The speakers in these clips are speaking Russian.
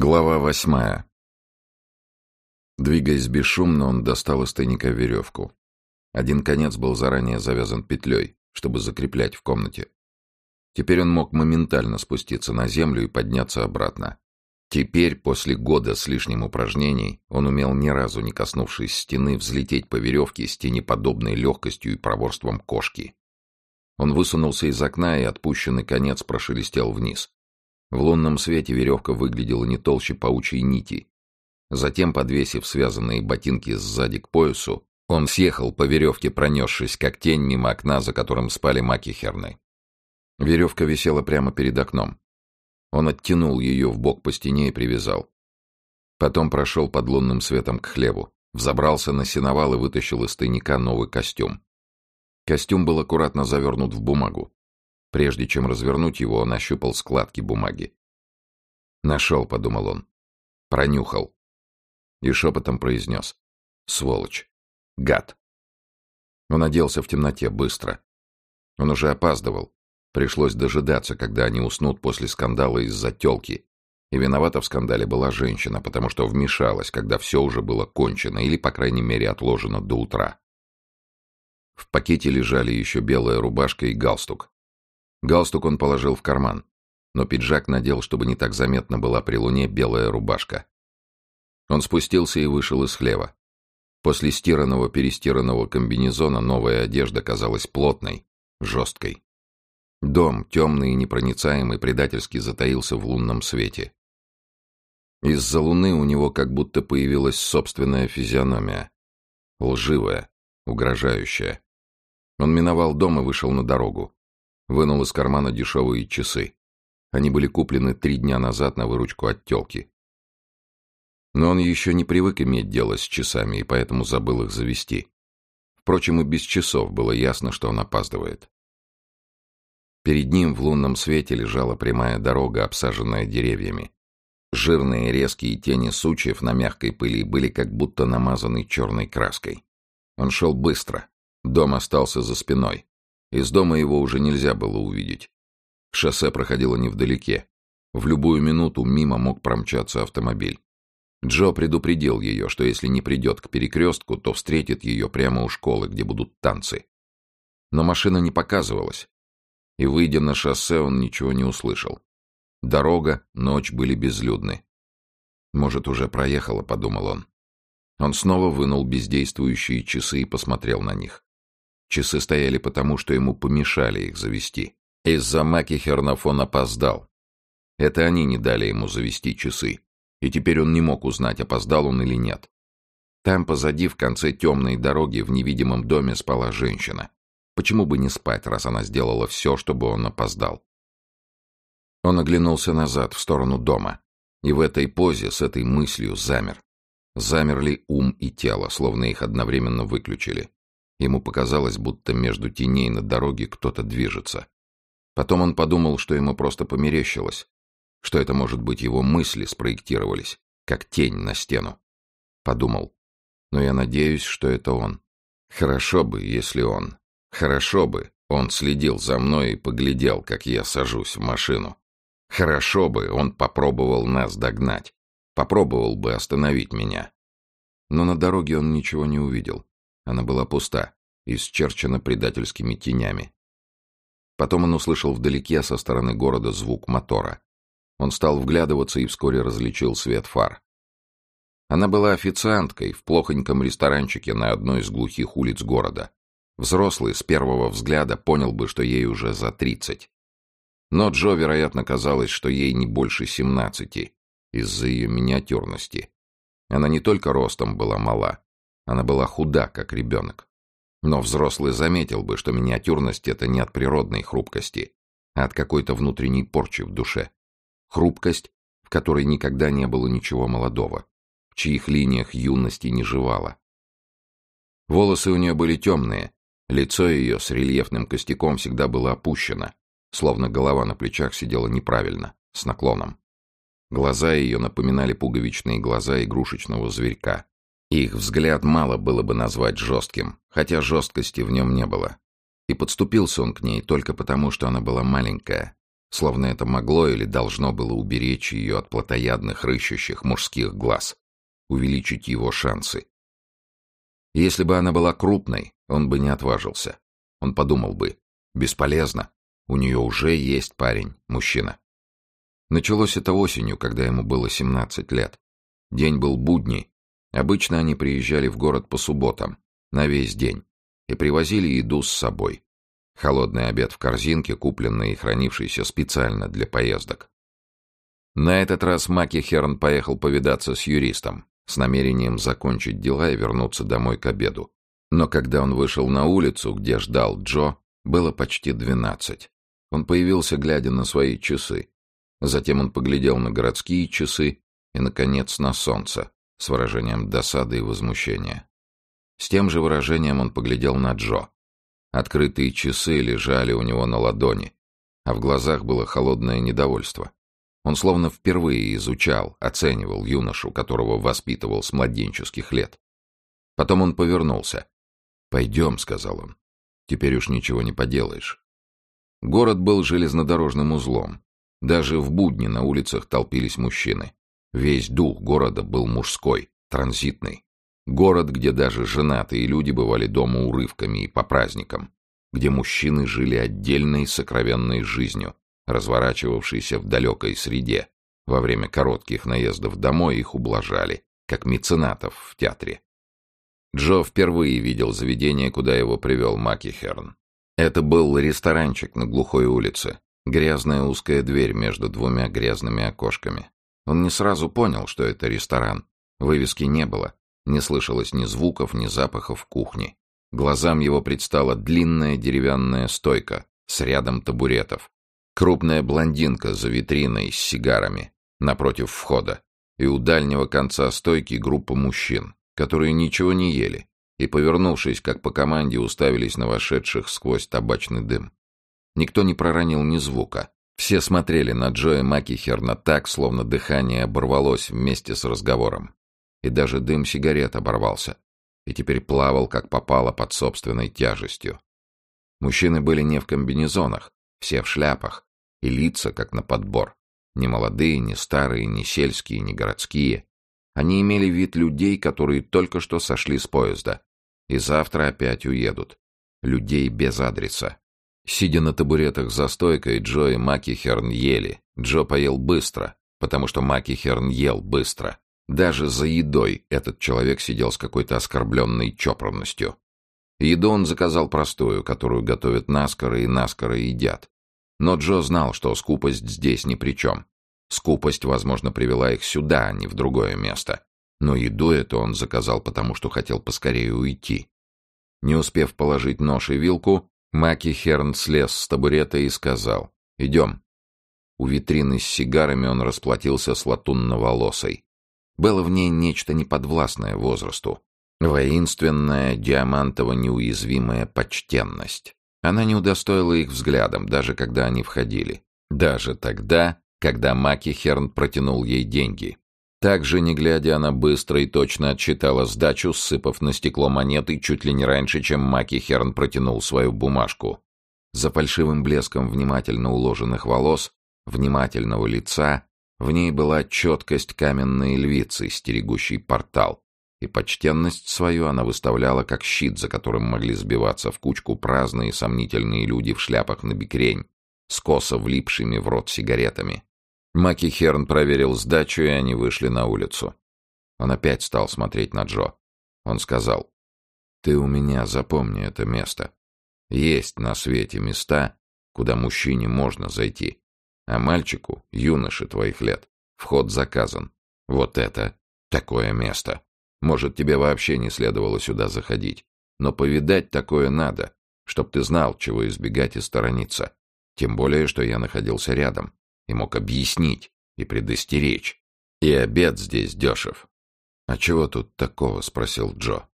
Глава восьмая. Двигаясь бесшумно, он достал из тайника веревку. Один конец был заранее завязан петлей, чтобы закреплять в комнате. Теперь он мог моментально спуститься на землю и подняться обратно. Теперь, после года с лишним упражнений, он умел ни разу не коснувшись стены взлететь по веревке с тенеподобной легкостью и проворством кошки. Он высунулся из окна, и отпущенный конец прошелестел вниз. В лунном свете веревка выглядела не толще паучьей нити. Затем, подвесив связанные ботинки сзади к поясу, он съехал по веревке, пронесшись, как тень мимо окна, за которым спали маки Херны. Веревка висела прямо перед окном. Он оттянул ее в бок по стене и привязал. Потом прошел под лунным светом к хлеву, взобрался на сеновал и вытащил из тайника новый костюм. Костюм был аккуратно завернут в бумагу. Прежде чем развернуть его, он ощупал складки бумаги. «Нашел», — подумал он. «Пронюхал». И шепотом произнес. «Сволочь! Гад!» Он оделся в темноте, быстро. Он уже опаздывал. Пришлось дожидаться, когда они уснут после скандала из-за тёлки. И виновата в скандале была женщина, потому что вмешалась, когда все уже было кончено или, по крайней мере, отложено до утра. В пакете лежали еще белая рубашка и галстук. Галстук он положил в карман, но пиджак надел, чтобы не так заметно была при луне белая рубашка. Он спустился и вышел из хлева. После стиранного-перестиранного комбинезона новая одежда казалась плотной, жесткой. Дом, темный и непроницаемый, предательски затаился в лунном свете. Из-за луны у него как будто появилась собственная физиономия. Лживая, угрожающая. Он миновал дом и вышел на дорогу. Вынул из кармана дешевые часы. Они были куплены три дня назад на выручку от телки. Но он еще не привык иметь дело с часами и поэтому забыл их завести. Впрочем, и без часов было ясно, что он опаздывает. Перед ним в лунном свете лежала прямая дорога, обсаженная деревьями. Жирные резкие тени сучьев на мягкой пыли были как будто намазаны черной краской. Он шел быстро. Дом остался за спиной. Из дома его уже нельзя было увидеть. Шоссе проходило невдалеке. В любую минуту мимо мог промчаться автомобиль. Джо предупредил ее, что если не придет к перекрестку, то встретит ее прямо у школы, где будут танцы. Но машина не показывалась. И, выйдя на шоссе, он ничего не услышал. Дорога, ночь были безлюдны. «Может, уже проехала», — подумал он. Он снова вынул бездействующие часы и посмотрел на них. Часы стояли потому, что ему помешали их завести. Из-за Маки Хернофон опоздал. Это они не дали ему завести часы. И теперь он не мог узнать, опоздал он или нет. Там позади, в конце темной дороги, в невидимом доме спала женщина. Почему бы не спать, раз она сделала все, чтобы он опоздал? Он оглянулся назад, в сторону дома. И в этой позе, с этой мыслью, замер. Замерли ум и тело, словно их одновременно выключили. Ему показалось, будто между теней на дороге кто-то движется. Потом он подумал, что ему просто померещилось, что это, может быть, его мысли спроектировались, как тень на стену. Подумал. Но я надеюсь, что это он. Хорошо бы, если он. Хорошо бы, он следил за мной и поглядел, как я сажусь в машину. Хорошо бы, он попробовал нас догнать. Попробовал бы остановить меня. Но на дороге он ничего не увидел. Она была пуста, исчерчена предательскими тенями. Потом он услышал вдалеке со стороны города звук мотора. Он стал вглядываться и вскоре различил свет фар. Она была официанткой в плохоньком ресторанчике на одной из глухих улиц города. Взрослый с первого взгляда понял бы, что ей уже за тридцать. Но Джо, вероятно, казалось, что ей не больше семнадцати, из-за ее миниатюрности. Она не только ростом была мала, она была худа, как ребенок. Но взрослый заметил бы, что миниатюрность — это не от природной хрупкости, а от какой-то внутренней порчи в душе. Хрупкость, в которой никогда не было ничего молодого, в чьих линиях юности не жевала. Волосы у нее были темные, лицо ее с рельефным костяком всегда было опущено, словно голова на плечах сидела неправильно, с наклоном. Глаза ее напоминали пуговичные глаза игрушечного зверька. Их взгляд мало было бы назвать жестким, хотя жесткости в нем не было. И подступился он к ней только потому, что она была маленькая, словно это могло или должно было уберечь ее от плотоядных рыщущих мужских глаз, увеличить его шансы. Если бы она была крупной, он бы не отважился. Он подумал бы, бесполезно, у нее уже есть парень, мужчина. Началось это осенью, когда ему было 17 лет. День был будний. Обычно они приезжали в город по субботам, на весь день, и привозили еду с собой. Холодный обед в корзинке, купленный и хранившийся специально для поездок. На этот раз Маки Херн поехал повидаться с юристом, с намерением закончить дела и вернуться домой к обеду. Но когда он вышел на улицу, где ждал Джо, было почти двенадцать. Он появился, глядя на свои часы. Затем он поглядел на городские часы и, наконец, на солнце с выражением досады и возмущения. С тем же выражением он поглядел на Джо. Открытые часы лежали у него на ладони, а в глазах было холодное недовольство. Он словно впервые изучал, оценивал юношу, которого воспитывал с младенческих лет. Потом он повернулся. «Пойдем», — сказал он. «Теперь уж ничего не поделаешь». Город был железнодорожным узлом. Даже в будни на улицах толпились мужчины. Весь дух города был мужской, транзитный. Город, где даже женатые люди бывали дома урывками и по праздникам. Где мужчины жили отдельной сокровенной жизнью, разворачивавшейся в далекой среде. Во время коротких наездов домой их ублажали, как меценатов в театре. Джо впервые видел заведение, куда его привел Маки Херн. Это был ресторанчик на глухой улице. Грязная узкая дверь между двумя грязными окошками. Он не сразу понял, что это ресторан. Вывески не было. Не слышалось ни звуков, ни запахов кухни. Глазам его предстала длинная деревянная стойка с рядом табуретов. Крупная блондинка за витриной с сигарами напротив входа. И у дальнего конца стойки группа мужчин, которые ничего не ели, и, повернувшись, как по команде, уставились на вошедших сквозь табачный дым. Никто не проронил ни звука. Все смотрели на Джоя Макихерна так, словно дыхание оборвалось вместе с разговором. И даже дым сигарет оборвался. И теперь плавал, как попало, под собственной тяжестью. Мужчины были не в комбинезонах, все в шляпах, и лица, как на подбор. Ни молодые, ни старые, ни сельские, ни городские. Они имели вид людей, которые только что сошли с поезда и завтра опять уедут. Людей без адреса. Сидя на табуретах за стойкой, Джо и Макихерн ели. Джо поел быстро, потому что Макихерн ел быстро. Даже за едой этот человек сидел с какой-то оскорбленной чопорностью. Еду он заказал простую, которую готовят наскоро и наскоро едят. Но Джо знал, что скупость здесь ни при чем. Скупость, возможно, привела их сюда, а не в другое место. Но еду эту он заказал, потому что хотел поскорее уйти. Не успев положить нож и вилку, Маки Херн слез с табурета и сказал «Идем». У витрины с сигарами он расплатился с латунно-волосой. Было в ней нечто неподвластное возрасту. Воинственная, диамантово-неуязвимая почтенность. Она не удостоила их взглядом, даже когда они входили. Даже тогда, когда Маки Херн протянул ей деньги. Также, не глядя, она быстро и точно отчитала сдачу, сыпав на стекло монеты чуть ли не раньше, чем Маки Херн протянул свою бумажку. За фальшивым блеском внимательно уложенных волос, внимательного лица, в ней была четкость каменной львицы, стерегущей портал, и почтенность свою она выставляла как щит, за которым могли сбиваться в кучку праздные сомнительные люди в шляпах на бикрень, с косо влипшими в рот сигаретами. Маки Херн проверил сдачу, и они вышли на улицу. Он опять стал смотреть на Джо. Он сказал, «Ты у меня запомни это место. Есть на свете места, куда мужчине можно зайти, а мальчику, юноше твоих лет, вход заказан. Вот это такое место. Может, тебе вообще не следовало сюда заходить, но повидать такое надо, чтоб ты знал, чего избегать и сторониться. Тем более, что я находился рядом и мог объяснить и предостеречь. И обед здесь дешев. «А чего тут такого?» — спросил Джо.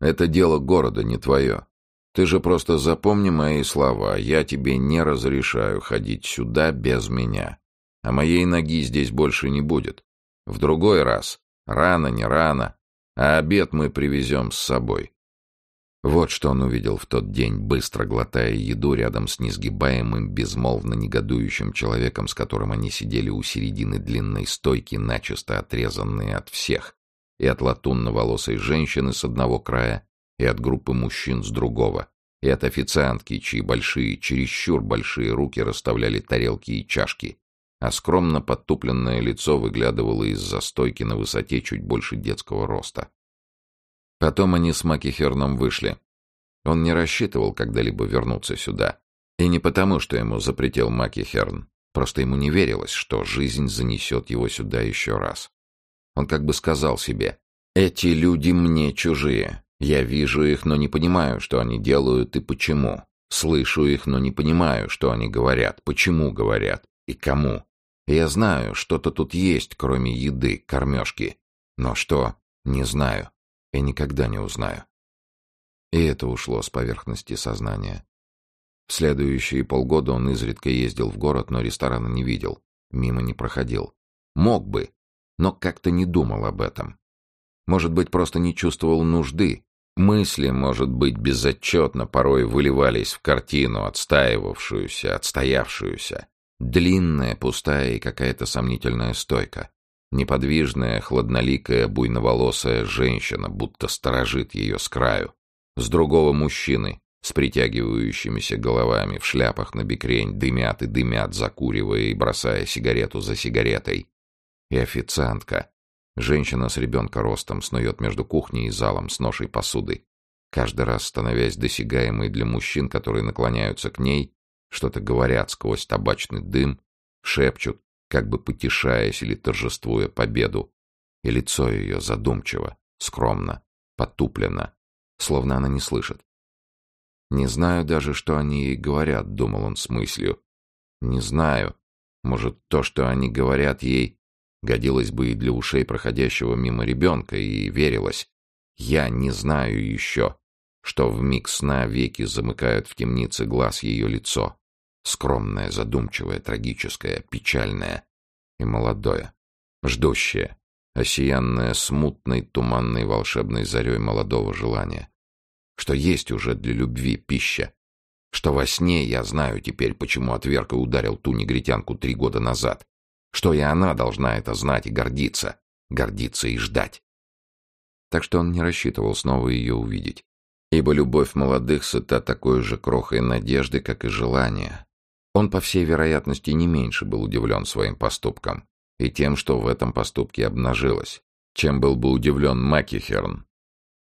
«Это дело города, не твое. Ты же просто запомни мои слова. Я тебе не разрешаю ходить сюда без меня. А моей ноги здесь больше не будет. В другой раз. Рано, не рано. А обед мы привезем с собой». Вот что он увидел в тот день, быстро глотая еду рядом с несгибаемым, безмолвно негодующим человеком, с которым они сидели у середины длинной стойки, начисто отрезанные от всех, и от латунно-волосой женщины с одного края, и от группы мужчин с другого, и от официантки, чьи большие, чересчур большие руки расставляли тарелки и чашки, а скромно подтупленное лицо выглядывало из-за стойки на высоте чуть больше детского роста. Потом они с Макихерном вышли. Он не рассчитывал когда-либо вернуться сюда. И не потому, что ему запретил Макихерн. Просто ему не верилось, что жизнь занесет его сюда еще раз. Он как бы сказал себе, «Эти люди мне чужие. Я вижу их, но не понимаю, что они делают и почему. Слышу их, но не понимаю, что они говорят, почему говорят и кому. Я знаю, что-то тут есть, кроме еды, кормежки. Но что, не знаю и никогда не узнаю. И это ушло с поверхности сознания. В следующие полгода он изредка ездил в город, но ресторана не видел, мимо не проходил. Мог бы, но как-то не думал об этом. Может быть, просто не чувствовал нужды. Мысли, может быть, безотчетно порой выливались в картину, отстаивавшуюся, отстоявшуюся. Длинная, пустая и какая-то сомнительная стойка. Неподвижная, хладноликая, буйноволосая женщина, будто сторожит ее с краю. С другого мужчины, с притягивающимися головами, в шляпах на бекрень, дымят и дымят, закуривая и бросая сигарету за сигаретой. И официантка. Женщина с ребенка ростом снует между кухней и залом с ношей посуды, каждый раз становясь досягаемой для мужчин, которые наклоняются к ней, что-то говорят сквозь табачный дым, шепчут, как бы потешаясь или торжествуя победу, и лицо ее задумчиво, скромно, потуплено, словно она не слышит. «Не знаю даже, что они ей говорят», — думал он с мыслью. «Не знаю. Может, то, что они говорят ей, годилось бы и для ушей проходящего мимо ребенка, и верилось. Я не знаю еще, что в миг сна веки замыкают в темнице глаз ее лицо, скромное, задумчивое, трагическое, печальное и молодое, ждущее, осиянное смутной, туманной, волшебной зарей молодого желания, что есть уже для любви пища, что во сне я знаю теперь, почему отверг и ударил ту негритянку три года назад, что и она должна это знать и гордиться, гордиться и ждать. Так что он не рассчитывал снова ее увидеть, ибо любовь молодых сыта такой же крохой надежды, как и желание, он, по всей вероятности, не меньше был удивлен своим поступком и тем, что в этом поступке обнажилось, чем был бы удивлен Макихерн.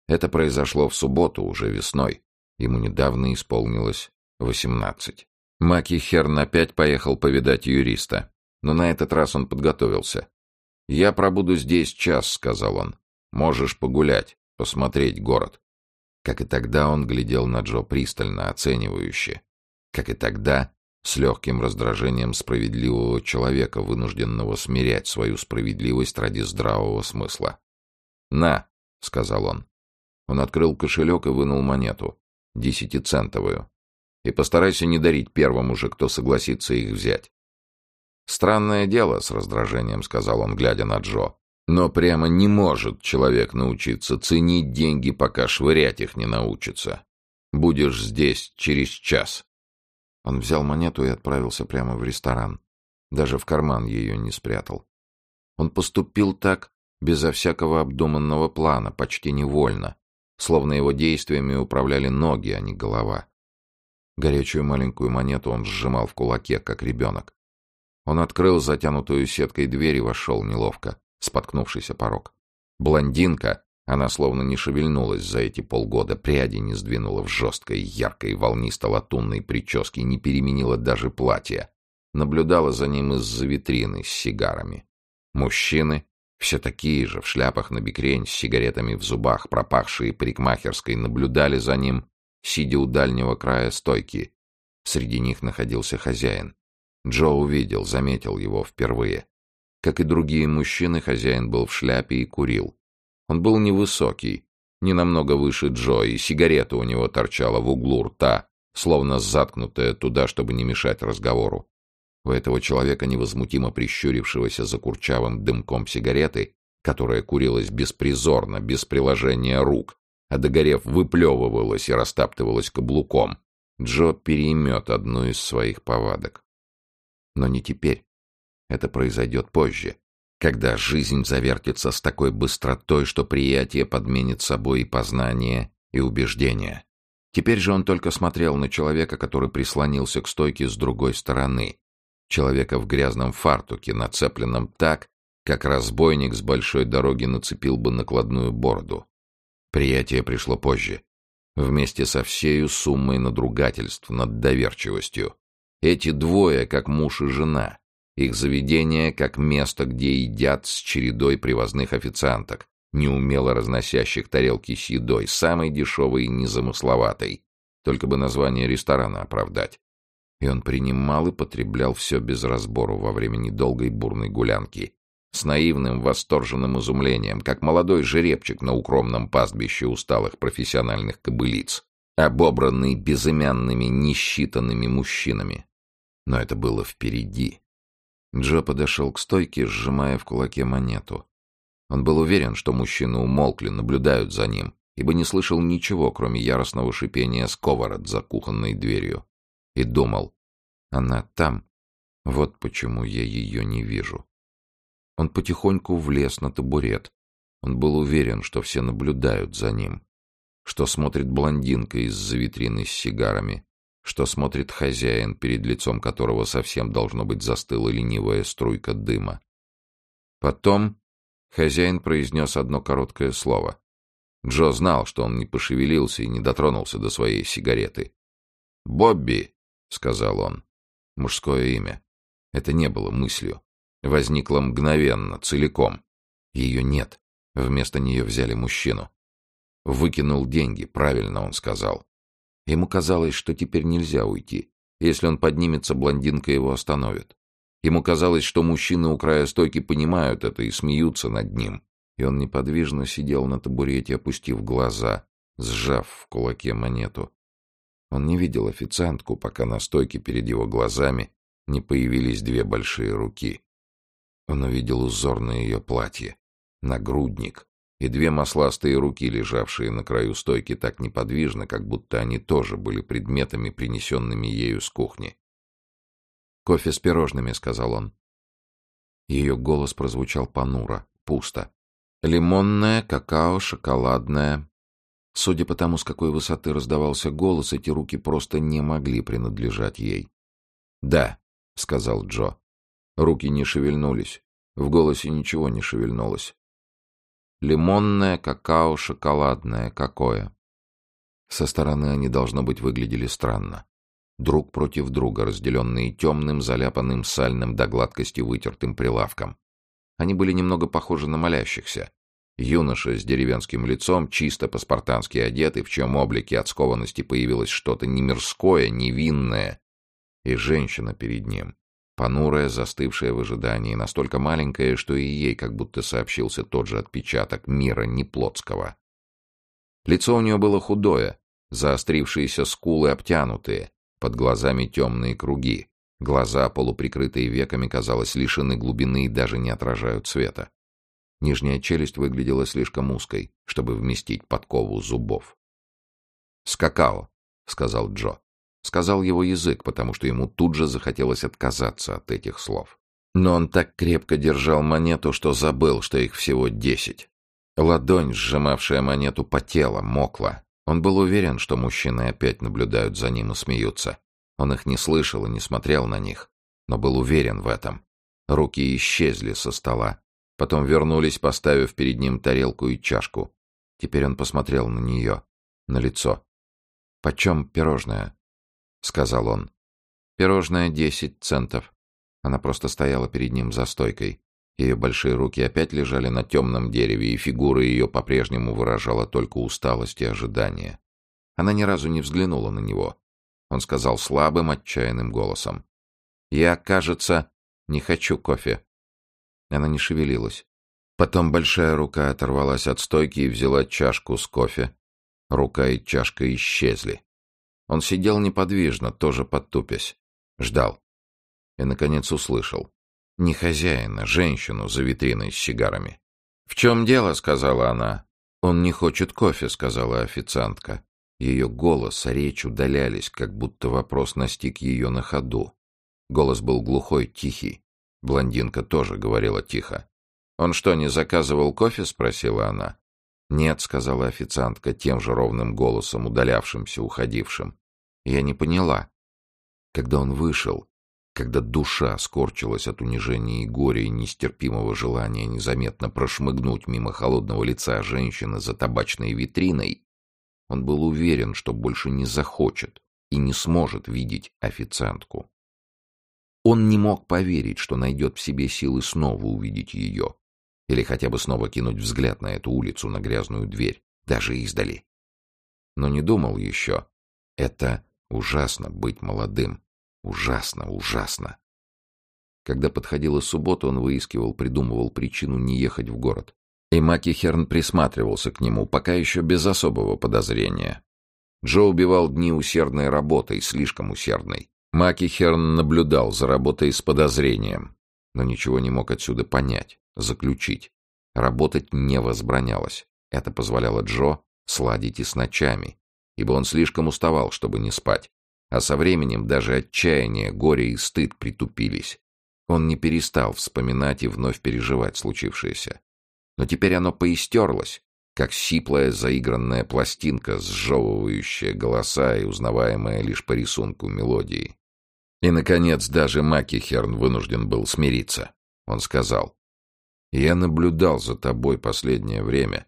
Это произошло в субботу, уже весной. Ему недавно исполнилось восемнадцать. Макихерн опять поехал повидать юриста, но на этот раз он подготовился. «Я пробуду здесь час», — сказал он. «Можешь погулять, посмотреть город». Как и тогда он глядел на Джо пристально, оценивающе. Как и тогда с легким раздражением справедливого человека, вынужденного смирять свою справедливость ради здравого смысла. «На», — сказал он. Он открыл кошелек и вынул монету, десятицентовую. «И постарайся не дарить первому же, кто согласится их взять». «Странное дело», — с раздражением сказал он, глядя на Джо. «Но прямо не может человек научиться ценить деньги, пока швырять их не научится. Будешь здесь через час». Он взял монету и отправился прямо в ресторан. Даже в карман ее не спрятал. Он поступил так, безо всякого обдуманного плана, почти невольно, словно его действиями управляли ноги, а не голова. Горячую маленькую монету он сжимал в кулаке, как ребенок. Он открыл затянутую сеткой дверь и вошел неловко, споткнувшийся порог. Блондинка, она словно не шевельнулась за эти полгода, пряди не сдвинула в жесткой, яркой, волнисто-латунной прическе, не переменила даже платье. Наблюдала за ним из-за витрины с сигарами. Мужчины, все такие же, в шляпах на бикрень, с сигаретами в зубах, пропахшие парикмахерской, наблюдали за ним, сидя у дальнего края стойки. Среди них находился хозяин. Джо увидел, заметил его впервые. Как и другие мужчины, хозяин был в шляпе и курил. Он был невысокий, не намного выше Джо, и сигарета у него торчала в углу рта, словно заткнутая туда, чтобы не мешать разговору. У этого человека, невозмутимо прищурившегося за курчавым дымком сигареты, которая курилась беспризорно, без приложения рук, а догорев выплевывалась и растаптывалась каблуком, Джо переймет одну из своих повадок. Но не теперь. Это произойдет позже, когда жизнь завертится с такой быстротой, что приятие подменит собой и познание, и убеждение. Теперь же он только смотрел на человека, который прислонился к стойке с другой стороны. Человека в грязном фартуке, нацепленном так, как разбойник с большой дороги нацепил бы накладную бороду. Приятие пришло позже, вместе со всею суммой надругательств над доверчивостью. Эти двое, как муж и жена, их заведение, как место, где едят с чередой привозных официанток, неумело разносящих тарелки с едой, самой дешевой и незамысловатой, только бы название ресторана оправдать. И он принимал и потреблял все без разбору во время недолгой бурной гулянки, с наивным восторженным изумлением, как молодой жеребчик на укромном пастбище усталых профессиональных кобылиц, обобранный безымянными, несчитанными мужчинами. Но это было впереди. Джо подошел к стойке, сжимая в кулаке монету. Он был уверен, что мужчины умолкли, наблюдают за ним, ибо не слышал ничего, кроме яростного шипения сковород за кухонной дверью. И думал, она там, вот почему я ее не вижу. Он потихоньку влез на табурет. Он был уверен, что все наблюдают за ним, что смотрит блондинка из-за витрины с сигарами, что смотрит хозяин, перед лицом которого совсем должно быть застыла ленивая струйка дыма. Потом хозяин произнес одно короткое слово. Джо знал, что он не пошевелился и не дотронулся до своей сигареты. «Бобби», — сказал он, — мужское имя. Это не было мыслью возникла мгновенно, целиком. Ее нет. Вместо нее взяли мужчину. Выкинул деньги, правильно он сказал. Ему казалось, что теперь нельзя уйти. Если он поднимется, блондинка его остановит. Ему казалось, что мужчины у края стойки понимают это и смеются над ним. И он неподвижно сидел на табурете, опустив глаза, сжав в кулаке монету. Он не видел официантку, пока на стойке перед его глазами не появились две большие руки. Он увидел узор на ее платье, нагрудник и две масластые руки, лежавшие на краю стойки так неподвижно, как будто они тоже были предметами, принесенными ею с кухни. «Кофе с пирожными», — сказал он. Ее голос прозвучал понуро, пусто. «Лимонное, какао, шоколадное». Судя по тому, с какой высоты раздавался голос, эти руки просто не могли принадлежать ей. «Да», — сказал Джо. Руки не шевельнулись. В голосе ничего не шевельнулось. Лимонное, какао, шоколадное, какое. Со стороны они, должно быть, выглядели странно. Друг против друга, разделенные темным, заляпанным сальным до гладкости вытертым прилавком. Они были немного похожи на молящихся. Юноша с деревенским лицом, чисто по-спартански одетый, в чьем облике от скованности появилось что-то не мирское, невинное, и женщина перед ним, понурая, застывшая в ожидании, настолько маленькая, что и ей как будто сообщился тот же отпечаток мира неплотского. Лицо у нее было худое, заострившиеся скулы обтянутые, под глазами темные круги, глаза, полуприкрытые веками, казалось, лишены глубины и даже не отражают света. Нижняя челюсть выглядела слишком узкой, чтобы вместить подкову зубов. «Скакал», — сказал Джо. Сказал его язык, потому что ему тут же захотелось отказаться от этих слов. Но он так крепко держал монету, что забыл, что их всего десять. Ладонь, сжимавшая монету, потела, мокла. Он был уверен, что мужчины опять наблюдают за ним и смеются. Он их не слышал и не смотрел на них, но был уверен в этом. Руки исчезли со стола. Потом вернулись, поставив перед ним тарелку и чашку. Теперь он посмотрел на нее, на лицо. «Почем пирожное?» — сказал он. «Пирожное десять центов». Она просто стояла перед ним за стойкой. Ее большие руки опять лежали на темном дереве, и фигура ее по-прежнему выражала только усталость и ожидание. Она ни разу не взглянула на него. Он сказал слабым, отчаянным голосом. «Я, кажется, не хочу кофе». Она не шевелилась. Потом большая рука оторвалась от стойки и взяла чашку с кофе. Рука и чашка исчезли. Он сидел неподвижно, тоже подтупясь. Ждал. И, наконец, услышал. Не хозяина, женщину за витриной с сигарами. «В чем дело?» — сказала она. «Он не хочет кофе», — сказала официантка. Ее голос, речь удалялись, как будто вопрос настиг ее на ходу. Голос был глухой, тихий. Блондинка тоже говорила тихо. «Он что, не заказывал кофе?» — спросила она. «Нет», — сказала официантка тем же ровным голосом, удалявшимся, уходившим. Я не поняла. Когда он вышел, когда душа скорчилась от унижения и горя и нестерпимого желания незаметно прошмыгнуть мимо холодного лица женщины за табачной витриной, он был уверен, что больше не захочет и не сможет видеть официантку. Он не мог поверить, что найдет в себе силы снова увидеть ее, или хотя бы снова кинуть взгляд на эту улицу, на грязную дверь, даже издали. Но не думал еще. Это ужасно быть молодым. Ужасно, ужасно. Когда подходила суббота, он выискивал, придумывал причину не ехать в город. И Макихерн присматривался к нему, пока еще без особого подозрения. Джо убивал дни усердной работой, слишком усердной. Макихерн наблюдал за работой с подозрением, но ничего не мог отсюда понять, заключить. Работать не возбранялось. Это позволяло Джо сладить и с ночами, ибо он слишком уставал, чтобы не спать. А со временем даже отчаяние, горе и стыд притупились. Он не перестал вспоминать и вновь переживать случившееся. Но теперь оно поистерлось, как сиплая заигранная пластинка, сжевывающая голоса и узнаваемая лишь по рисунку мелодии. И, наконец, даже Макихерн вынужден был смириться. Он сказал, «Я наблюдал за тобой последнее время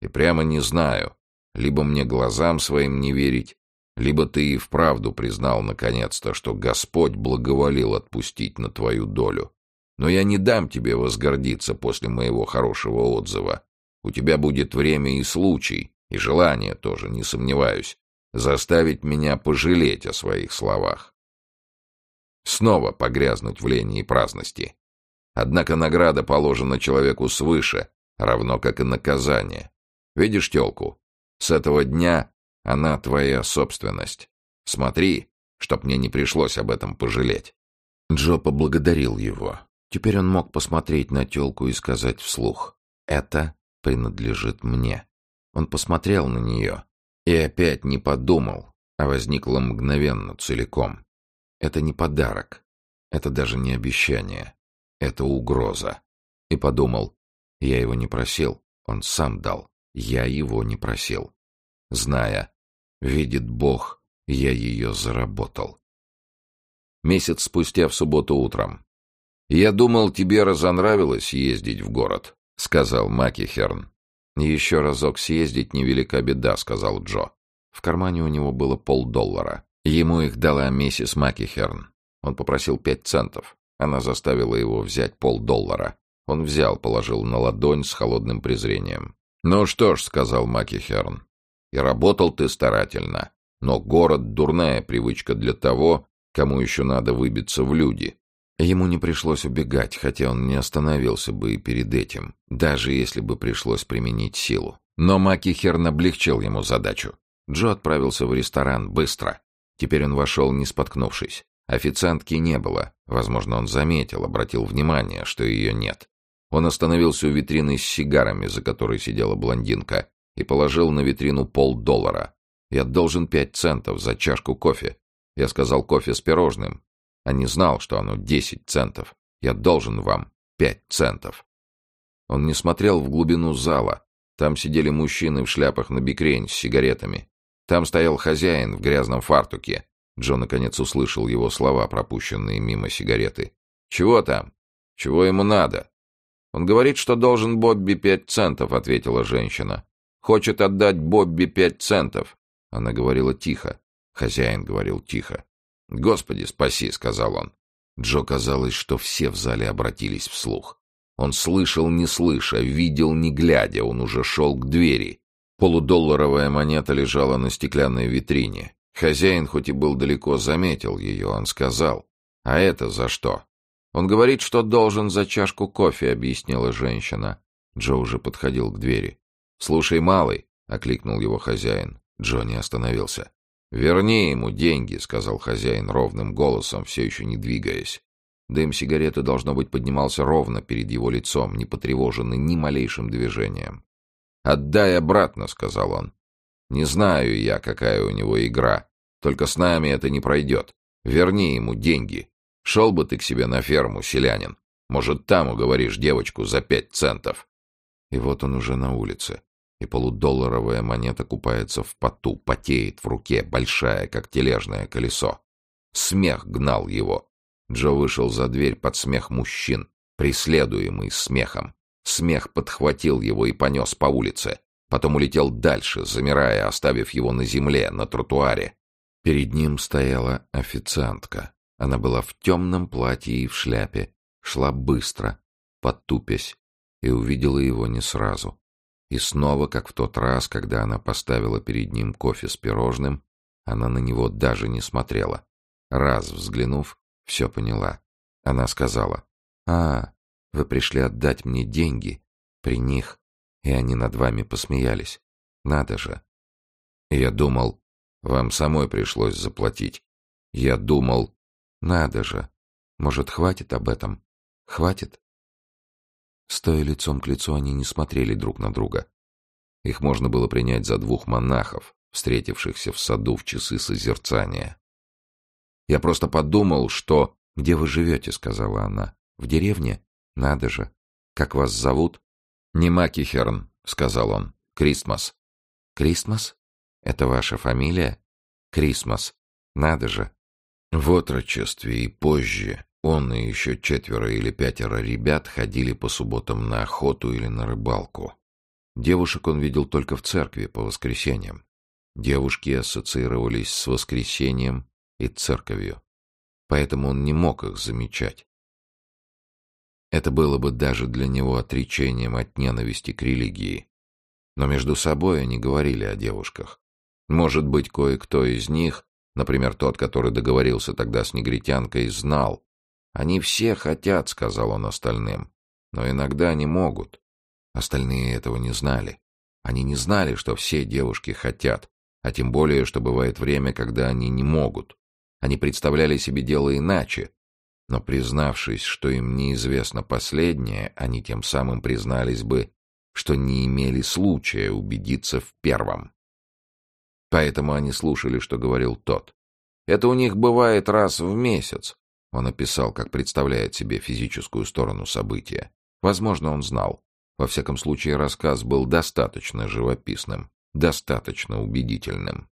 и прямо не знаю, либо мне глазам своим не верить, либо ты и вправду признал наконец-то, что Господь благоволил отпустить на твою долю. Но я не дам тебе возгордиться после моего хорошего отзыва. У тебя будет время и случай, и желание тоже, не сомневаюсь, заставить меня пожалеть о своих словах. Снова погрязнуть в лени и праздности. Однако награда положена человеку свыше, равно как и наказание. Видишь телку? С этого дня она твоя собственность. Смотри, чтоб мне не пришлось об этом пожалеть. Джо поблагодарил его. Теперь он мог посмотреть на телку и сказать вслух. «Это принадлежит мне». Он посмотрел на нее и опять не подумал, а возникло мгновенно, целиком. Это не подарок. Это даже не обещание. Это угроза. И подумал, я его не просил, он сам дал. Я его не просил. Зная, Видит Бог, я ее заработал. Месяц спустя в субботу утром. «Я думал, тебе разонравилось ездить в город», — сказал Макихерн. «Еще разок съездить невелика беда», — сказал Джо. В кармане у него было полдоллара. Ему их дала миссис Макихерн. Он попросил пять центов. Она заставила его взять полдоллара. Он взял, положил на ладонь с холодным презрением. «Ну что ж», — сказал Макихерн, и работал ты старательно. Но город — дурная привычка для того, кому еще надо выбиться в люди. Ему не пришлось убегать, хотя он не остановился бы и перед этим, даже если бы пришлось применить силу. Но Макихерн облегчил ему задачу. Джо отправился в ресторан быстро. Теперь он вошел, не споткнувшись. Официантки не было. Возможно, он заметил, обратил внимание, что ее нет. Он остановился у витрины с сигарами, за которой сидела блондинка, и положил на витрину полдоллара. Я должен пять центов за чашку кофе. Я сказал кофе с пирожным, а не знал, что оно десять центов. Я должен вам пять центов. Он не смотрел в глубину зала. Там сидели мужчины в шляпах на бикрень с сигаретами. Там стоял хозяин в грязном фартуке. Джо наконец услышал его слова, пропущенные мимо сигареты. «Чего там? Чего ему надо?» «Он говорит, что должен Бобби пять центов», — ответила женщина. Хочет отдать Бобби пять центов. Она говорила тихо. Хозяин говорил тихо. «Господи, спаси», — сказал он. Джо казалось, что все в зале обратились вслух. Он слышал, не слыша, видел, не глядя, он уже шел к двери. Полудолларовая монета лежала на стеклянной витрине. Хозяин, хоть и был далеко, заметил ее, он сказал. «А это за что?» «Он говорит, что должен за чашку кофе», — объяснила женщина. Джо уже подходил к двери. «Слушай, малый», — окликнул его хозяин. Джонни остановился. «Верни ему деньги», — сказал хозяин ровным голосом, все еще не двигаясь. Дым сигареты, должно быть, поднимался ровно перед его лицом, не потревоженный ни малейшим движением. «Отдай обратно», — сказал он. «Не знаю я, какая у него игра. Только с нами это не пройдет. Верни ему деньги. Шел бы ты к себе на ферму, селянин. Может, там уговоришь девочку за пять центов». И вот он уже на улице. И полудолларовая монета купается в поту, потеет в руке, большая, как тележное колесо. Смех гнал его. Джо вышел за дверь под смех мужчин, преследуемый смехом. Смех подхватил его и понес по улице. Потом улетел дальше, замирая, оставив его на земле, на тротуаре. Перед ним стояла официантка. Она была в темном платье и в шляпе, шла быстро, потупясь, и увидела его не сразу. И снова, как в тот раз, когда она поставила перед ним кофе с пирожным, она на него даже не смотрела. Раз взглянув, все поняла. Она сказала, «А, вы пришли отдать мне деньги при них, и они над вами посмеялись. Надо же». Я думал, вам самой пришлось заплатить. Я думал, надо же. Может, хватит об этом? Хватит? Стоя лицом к лицу, они не смотрели друг на друга. Их можно было принять за двух монахов, встретившихся в саду в часы созерцания. Я просто подумал, что... «Где вы живете?» — сказала она. «В деревне? Надо же. Как вас зовут?» «Не Макихерн», — сказал он. «Кристмас». «Кристмас? Это ваша фамилия?» «Крисмас. Надо же». В отрочестве и позже он и еще четверо или пятеро ребят ходили по субботам на охоту или на рыбалку. Девушек он видел только в церкви по воскресеньям. Девушки ассоциировались с воскресением и церковью, поэтому он не мог их замечать. Это было бы даже для него отречением от ненависти к религии. Но между собой они говорили о девушках. Может быть, кое-кто из них, например, тот, который договорился тогда с негритянкой, знал. «Они все хотят», — сказал он остальным, — «но иногда не могут». Остальные этого не знали. Они не знали, что все девушки хотят, а тем более, что бывает время, когда они не могут. Они представляли себе дело иначе, но признавшись, что им неизвестно последнее, они тем самым признались бы, что не имели случая убедиться в первом. Поэтому они слушали, что говорил тот. Это у них бывает раз в месяц. Он описал, как представляет себе физическую сторону события. Возможно, он знал. Во всяком случае, рассказ был достаточно живописным, достаточно убедительным.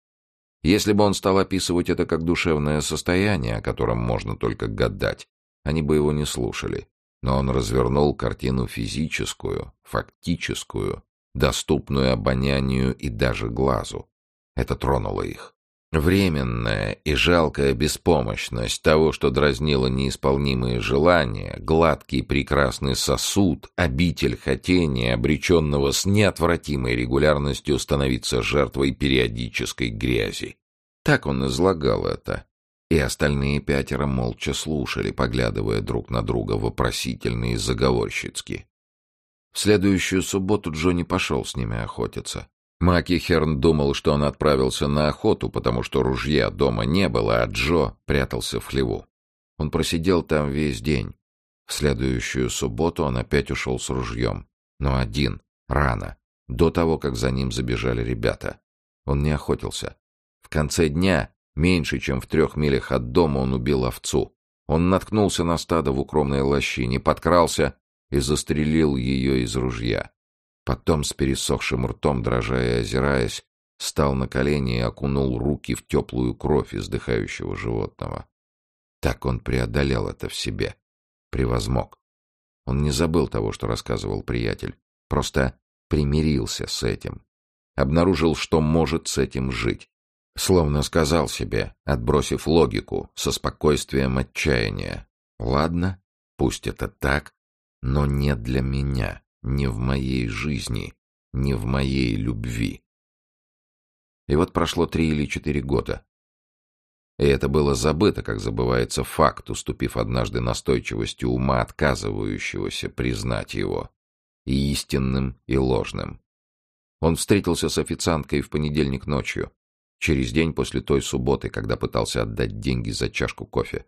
Если бы он стал описывать это как душевное состояние, о котором можно только гадать, они бы его не слушали. Но он развернул картину физическую, фактическую, доступную обонянию и даже глазу. Это тронуло их. Временная и жалкая беспомощность того, что дразнило неисполнимые желания, гладкий прекрасный сосуд, обитель хотения, обреченного с неотвратимой регулярностью становиться жертвой периодической грязи. Так он излагал это. И остальные пятеро молча слушали, поглядывая друг на друга вопросительно и заговорщицки. В следующую субботу Джонни пошел с ними охотиться. Маки Херн думал, что он отправился на охоту, потому что ружья дома не было, а Джо прятался в хлеву. Он просидел там весь день. В следующую субботу он опять ушел с ружьем. Но один, рано, до того, как за ним забежали ребята. Он не охотился. В конце дня, меньше чем в трех милях от дома, он убил овцу. Он наткнулся на стадо в укромной лощине, подкрался и застрелил ее из ружья. Потом с пересохшим ртом, дрожа и озираясь, стал на колени и окунул руки в теплую кровь издыхающего животного. Так он преодолел это в себе, превозмог. Он не забыл того, что рассказывал приятель, просто примирился с этим, обнаружил, что может с этим жить. Словно сказал себе, отбросив логику, со спокойствием отчаяния. «Ладно, пусть это так, но не для меня» не в моей жизни, не в моей любви. И вот прошло три или четыре года. И это было забыто, как забывается факт, уступив однажды настойчивостью ума, отказывающегося признать его, и истинным, и ложным. Он встретился с официанткой в понедельник ночью, через день после той субботы, когда пытался отдать деньги за чашку кофе.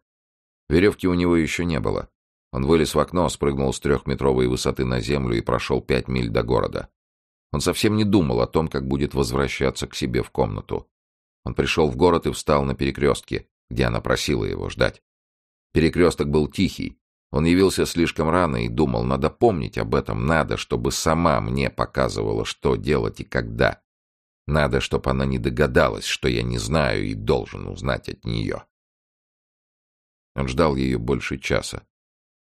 Веревки у него еще не было. Он вылез в окно, спрыгнул с трехметровой высоты на землю и прошел пять миль до города. Он совсем не думал о том, как будет возвращаться к себе в комнату. Он пришел в город и встал на перекрестке, где она просила его ждать. Перекресток был тихий. Он явился слишком рано и думал, надо помнить об этом, надо, чтобы сама мне показывала, что делать и когда. Надо, чтобы она не догадалась, что я не знаю и должен узнать от нее. Он ждал ее больше часа.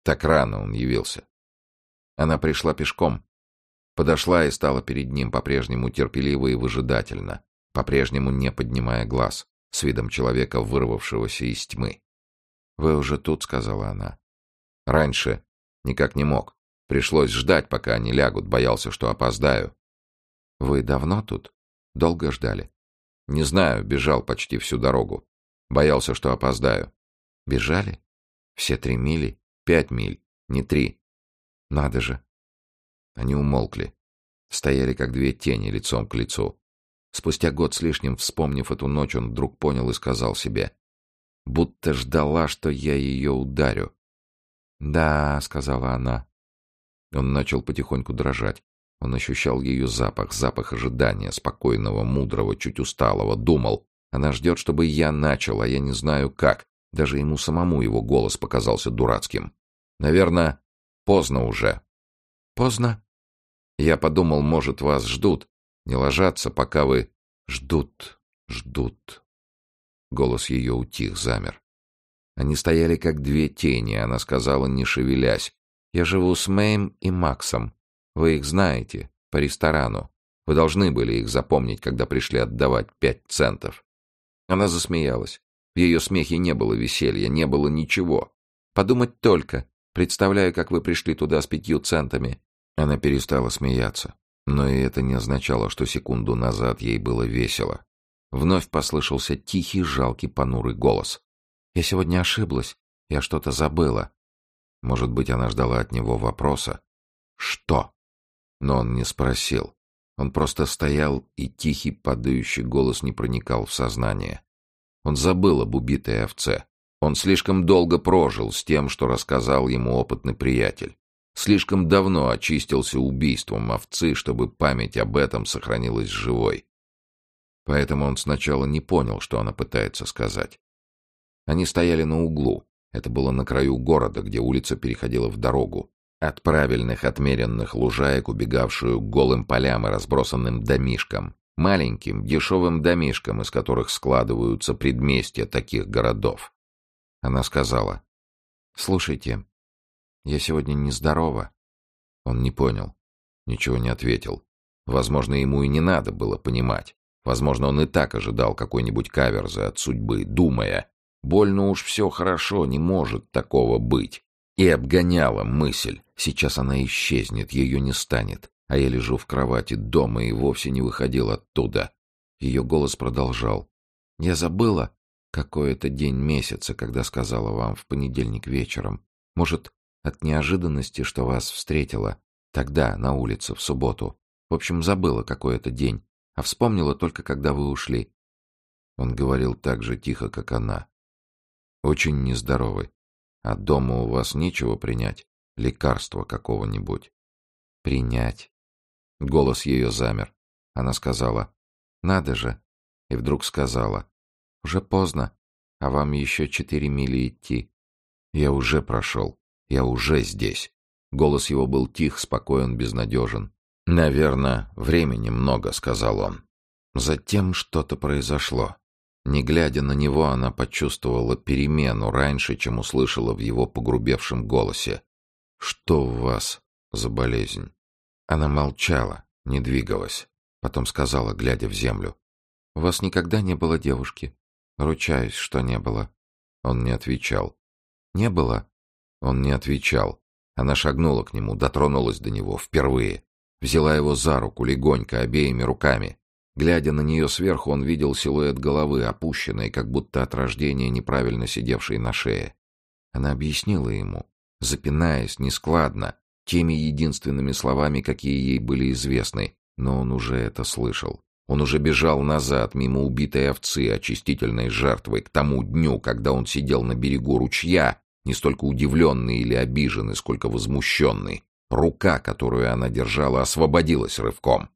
Так рано он явился. Она пришла пешком. Подошла и стала перед ним по-прежнему терпеливо и выжидательно, по-прежнему не поднимая глаз, с видом человека, вырвавшегося из тьмы. «Вы уже тут», — сказала она. «Раньше никак не мог. Пришлось ждать, пока они лягут, боялся, что опоздаю». «Вы давно тут? Долго ждали?» «Не знаю, бежал почти всю дорогу. Боялся, что опоздаю». «Бежали? Все три мили? Пять миль, не три. Надо же». Они умолкли. Стояли, как две тени, лицом к лицу. Спустя год с лишним, вспомнив эту ночь, он вдруг понял и сказал себе будто ждала, что я ее ударю. «Да», — сказала она. Он начал потихоньку дрожать. Он ощущал ее запах, запах ожидания, спокойного, мудрого, чуть усталого. Думал, она ждет, чтобы я начал, а я не знаю как. Даже ему самому его голос показался дурацким. Наверное, поздно уже. Поздно? Я подумал, может, вас ждут. Не ложатся, пока вы... Ждут, ждут. Голос ее утих, замер. Они стояли как две тени, она сказала, не шевелясь. «Я живу с Мэем и Максом. Вы их знаете, по ресторану. Вы должны были их запомнить, когда пришли отдавать пять центов». Она засмеялась. В ее смехе не было веселья, не было ничего. «Подумать только. Представляю, как вы пришли туда с пятью центами». Она перестала смеяться. Но и это не означало, что секунду назад ей было весело. Вновь послышался тихий, жалкий, понурый голос. «Я сегодня ошиблась. Я что-то забыла». Может быть, она ждала от него вопроса. «Что?» Но он не спросил. Он просто стоял, и тихий, падающий голос не проникал в сознание. Он забыл об убитой овце. Он слишком долго прожил с тем, что рассказал ему опытный приятель. Слишком давно очистился убийством овцы, чтобы память об этом сохранилась живой. Поэтому он сначала не понял, что она пытается сказать. Они стояли на углу. Это было на краю города, где улица переходила в дорогу. От правильных отмеренных лужаек, убегавшую к голым полям и разбросанным домишкам. Маленьким, дешевым домишкам, из которых складываются предместья таких городов. Она сказала, «Слушайте, я сегодня нездорова». Он не понял, ничего не ответил. Возможно, ему и не надо было понимать. Возможно, он и так ожидал какой-нибудь каверзы от судьбы, думая, больно уж все хорошо, не может такого быть. И обгоняла мысль, сейчас она исчезнет, ее не станет. А я лежу в кровати дома и вовсе не выходил оттуда. Ее голос продолжал. Я забыла, какой это день месяца, когда сказала вам в понедельник вечером. Может, от неожиданности, что вас встретила. Тогда, на улице, в субботу. В общем, забыла, какой это день а вспомнила только, когда вы ушли. Он говорил так же тихо, как она. Очень нездоровый. А дома у вас нечего принять? Лекарства какого-нибудь? Принять. Голос ее замер. Она сказала, «Надо же!» И вдруг сказала, «Уже поздно, а вам еще четыре мили идти». Я уже прошел. Я уже здесь. Голос его был тих, спокоен, безнадежен. «Наверное, времени много», — сказал он. Затем что-то произошло. Не глядя на него, она почувствовала перемену раньше, чем услышала в его погрубевшем голосе. «Что у вас за болезнь?» Она молчала, не двигалась. Потом сказала, глядя в землю. «У вас никогда не было девушки?» «Ручаюсь, что не было». Он не отвечал. «Не было?» Он не отвечал. Она шагнула к нему, дотронулась до него впервые. Взяла его за руку, легонько, обеими руками. Глядя на нее сверху, он видел силуэт головы, опущенной, как будто от рождения неправильно сидевшей на шее. Она объяснила ему, запинаясь, нескладно, теми единственными словами, какие ей были известны, но он уже это слышал. Он уже бежал назад, мимо убитой овцы, очистительной жертвой, к тому дню, когда он сидел на берегу ручья, не столько удивленный или обиженный, сколько возмущенный, Рука, которую она держала, освободилась рывком.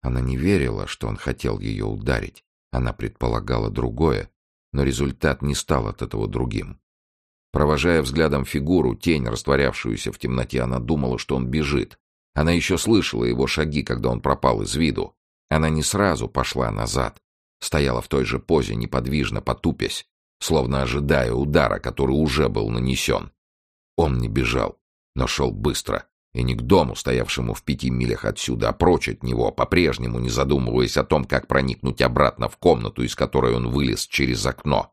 Она не верила, что он хотел ее ударить. Она предполагала другое, но результат не стал от этого другим. Провожая взглядом фигуру, тень, растворявшуюся в темноте, она думала, что он бежит. Она еще слышала его шаги, когда он пропал из виду. Она не сразу пошла назад. Стояла в той же позе, неподвижно потупясь, словно ожидая удара, который уже был нанесен. Он не бежал, но шел быстро, и не к дому, стоявшему в пяти милях отсюда, а прочь от него, по-прежнему не задумываясь о том, как проникнуть обратно в комнату, из которой он вылез через окно.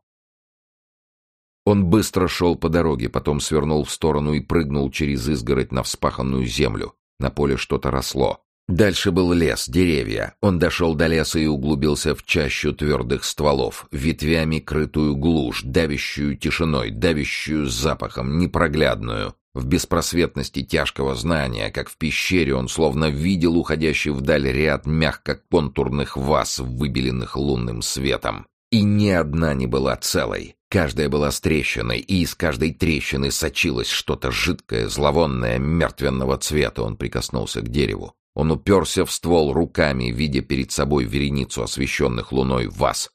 Он быстро шел по дороге, потом свернул в сторону и прыгнул через изгородь на вспаханную землю. На поле что-то росло. Дальше был лес, деревья. Он дошел до леса и углубился в чащу твердых стволов, ветвями крытую глушь, давящую тишиной, давящую запахом, непроглядную. В беспросветности тяжкого знания, как в пещере, он словно видел уходящий вдаль ряд мягко-контурных ваз, выбеленных лунным светом. И ни одна не была целой. Каждая была с трещиной, и из каждой трещины сочилось что-то жидкое, зловонное, мертвенного цвета. Он прикоснулся к дереву. Он уперся в ствол руками, видя перед собой вереницу освещенных луной ваз.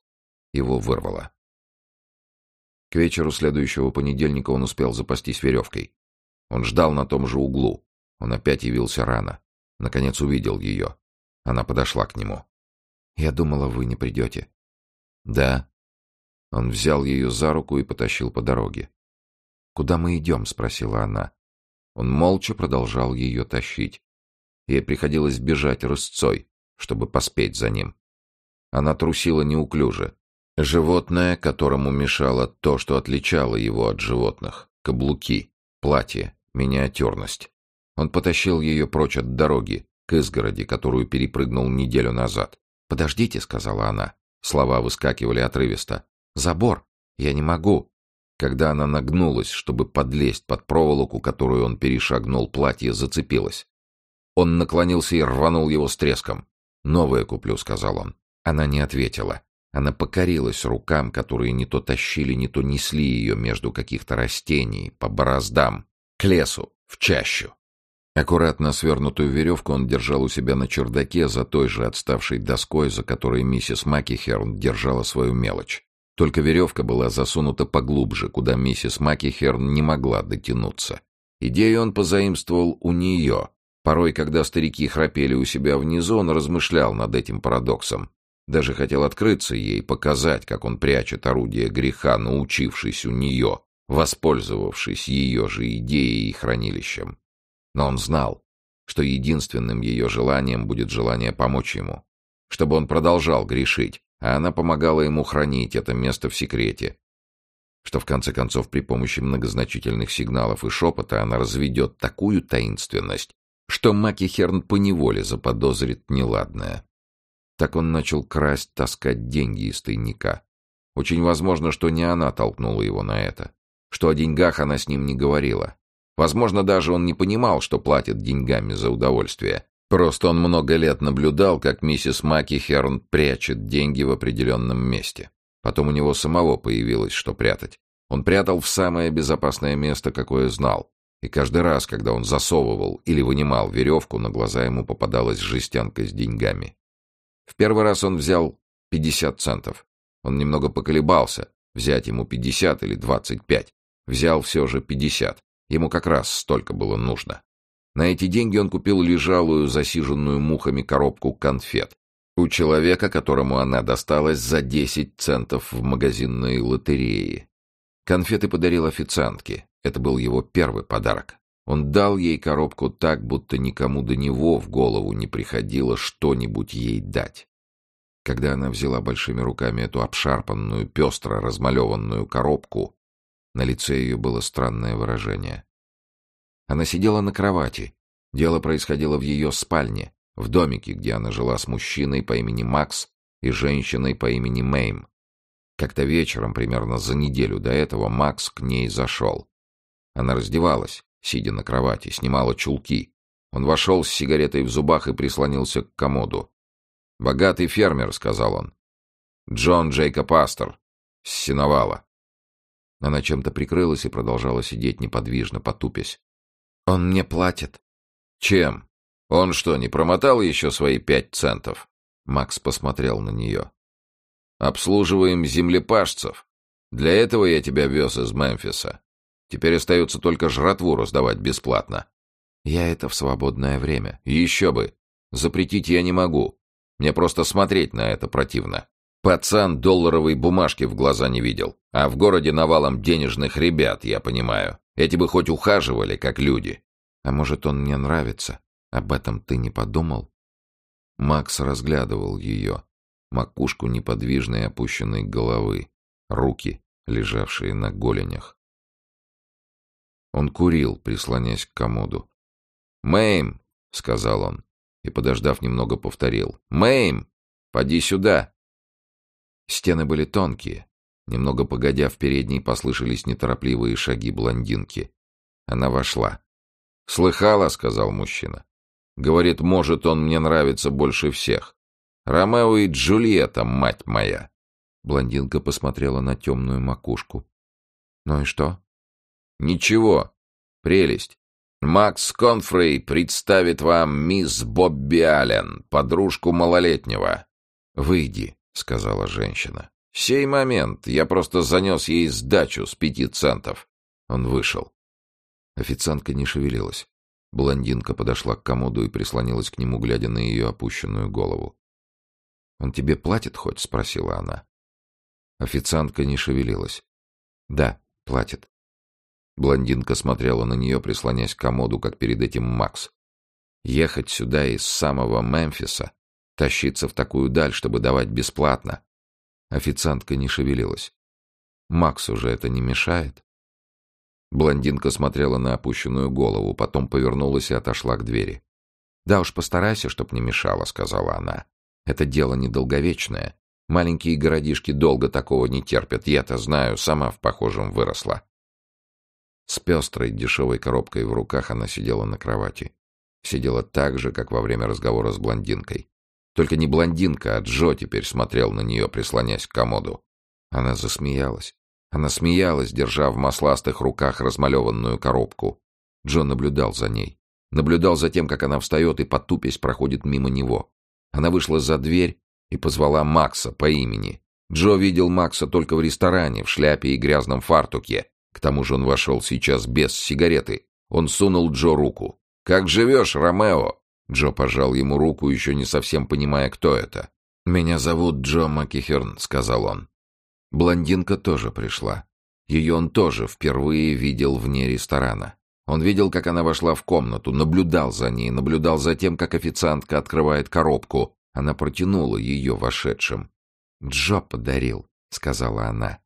Его вырвало. К вечеру следующего понедельника он успел запастись веревкой. Он ждал на том же углу. Он опять явился рано. Наконец увидел ее. Она подошла к нему. «Я думала, вы не придете». «Да». Он взял ее за руку и потащил по дороге. «Куда мы идем?» — спросила она. Он молча продолжал ее тащить. Ей приходилось бежать рысцой, чтобы поспеть за ним. Она трусила неуклюже. Животное, которому мешало то, что отличало его от животных. Каблуки, платье, миниатюрность. Он потащил ее прочь от дороги, к изгороди, которую перепрыгнул неделю назад. «Подождите», — сказала она. Слова выскакивали отрывисто. «Забор! Я не могу!» Когда она нагнулась, чтобы подлезть под проволоку, которую он перешагнул, платье зацепилось. Он наклонился и рванул его с треском. «Новое куплю», — сказал он. Она не ответила. Она покорилась рукам, которые не то тащили, не то несли ее между каких-то растений, по бороздам, к лесу, в чащу. Аккуратно свернутую веревку он держал у себя на чердаке за той же отставшей доской, за которой миссис Макихерн держала свою мелочь. Только веревка была засунута поглубже, куда миссис Макихерн не могла дотянуться. Идею он позаимствовал у нее, Порой, когда старики храпели у себя внизу, он размышлял над этим парадоксом. Даже хотел открыться ей, показать, как он прячет орудие греха, научившись у нее, воспользовавшись ее же идеей и хранилищем. Но он знал, что единственным ее желанием будет желание помочь ему, чтобы он продолжал грешить, а она помогала ему хранить это место в секрете, что в конце концов при помощи многозначительных сигналов и шепота она разведет такую таинственность, что Маки Херн поневоле заподозрит неладное. Так он начал красть, таскать деньги из тайника. Очень возможно, что не она толкнула его на это, что о деньгах она с ним не говорила. Возможно, даже он не понимал, что платит деньгами за удовольствие. Просто он много лет наблюдал, как миссис Маки Херн прячет деньги в определенном месте. Потом у него самого появилось, что прятать. Он прятал в самое безопасное место, какое знал, и каждый раз, когда он засовывал или вынимал веревку, на глаза ему попадалась жестянка с деньгами. В первый раз он взял 50 центов. Он немного поколебался, взять ему 50 или 25. Взял все же 50. Ему как раз столько было нужно. На эти деньги он купил лежалую, засиженную мухами коробку конфет. У человека, которому она досталась за 10 центов в магазинной лотерее. Конфеты подарил официантке. Это был его первый подарок. Он дал ей коробку так, будто никому до него в голову не приходило что-нибудь ей дать. Когда она взяла большими руками эту обшарпанную, пестро размалеванную коробку, на лице ее было странное выражение. Она сидела на кровати. Дело происходило в ее спальне, в домике, где она жила с мужчиной по имени Макс и женщиной по имени Мэйм. Как-то вечером, примерно за неделю до этого, Макс к ней зашел. Она раздевалась, сидя на кровати, снимала чулки. Он вошел с сигаретой в зубах и прислонился к комоду. «Богатый фермер», — сказал он. «Джон Джейкоб Астер. С сеновала». Она чем-то прикрылась и продолжала сидеть неподвижно, потупясь. «Он мне платит». «Чем?» Он что, не промотал еще свои пять центов? Макс посмотрел на нее. Обслуживаем землепашцев. Для этого я тебя вез из Мемфиса. Теперь остается только жратву раздавать бесплатно. Я это в свободное время. Еще бы. Запретить я не могу. Мне просто смотреть на это противно. Пацан долларовой бумажки в глаза не видел. А в городе навалом денежных ребят, я понимаю. Эти бы хоть ухаживали, как люди. А может, он мне нравится? Об этом ты не подумал? Макс разглядывал ее. Макушку неподвижной опущенной головы. Руки, лежавшие на голенях. Он курил, прислонясь к комоду. «Мэйм!» — сказал он. И, подождав немного, повторил. «Мэйм! Поди сюда!» Стены были тонкие. Немного погодя, в передней послышались неторопливые шаги блондинки. Она вошла. «Слыхала?» — сказал мужчина. «Говорит, может, он мне нравится больше всех. Ромео и Джульетта, мать моя!» Блондинка посмотрела на темную макушку. «Ну и что?» «Ничего. Прелесть. Макс Конфрей представит вам мисс Бобби Аллен, подружку малолетнего». «Выйди», — сказала женщина. «Сей момент. Я просто занес ей сдачу с пяти центов». Он вышел. Официантка не шевелилась. Блондинка подошла к комоду и прислонилась к нему, глядя на ее опущенную голову. «Он тебе платит хоть?» — спросила она. Официантка не шевелилась. «Да, платит». Блондинка смотрела на нее, прислонясь к комоду, как перед этим Макс. Ехать сюда из самого Мемфиса, тащиться в такую даль, чтобы давать бесплатно. Официантка не шевелилась. Максу же это не мешает. Блондинка смотрела на опущенную голову, потом повернулась и отошла к двери. «Да уж постарайся, чтоб не мешало», — сказала она. «Это дело недолговечное. Маленькие городишки долго такого не терпят. Я-то знаю, сама в похожем выросла». С пестрой дешевой коробкой в руках она сидела на кровати. Сидела так же, как во время разговора с блондинкой. Только не блондинка, а Джо теперь смотрел на нее, прислонясь к комоду. Она засмеялась. Она смеялась, держа в масластых руках размалеванную коробку. Джон наблюдал за ней. Наблюдал за тем, как она встает и, потупясь, проходит мимо него. Она вышла за дверь и позвала Макса по имени. Джо видел Макса только в ресторане, в шляпе и грязном фартуке. К тому же он вошел сейчас без сигареты. Он сунул Джо руку. «Как живешь, Ромео?» Джо пожал ему руку, еще не совсем понимая, кто это. «Меня зовут Джо Макихерн», — сказал он. Блондинка тоже пришла. Ее он тоже впервые видел вне ресторана. Он видел, как она вошла в комнату, наблюдал за ней, наблюдал за тем, как официантка открывает коробку. Она протянула ее вошедшим. «Джо подарил», — сказала она.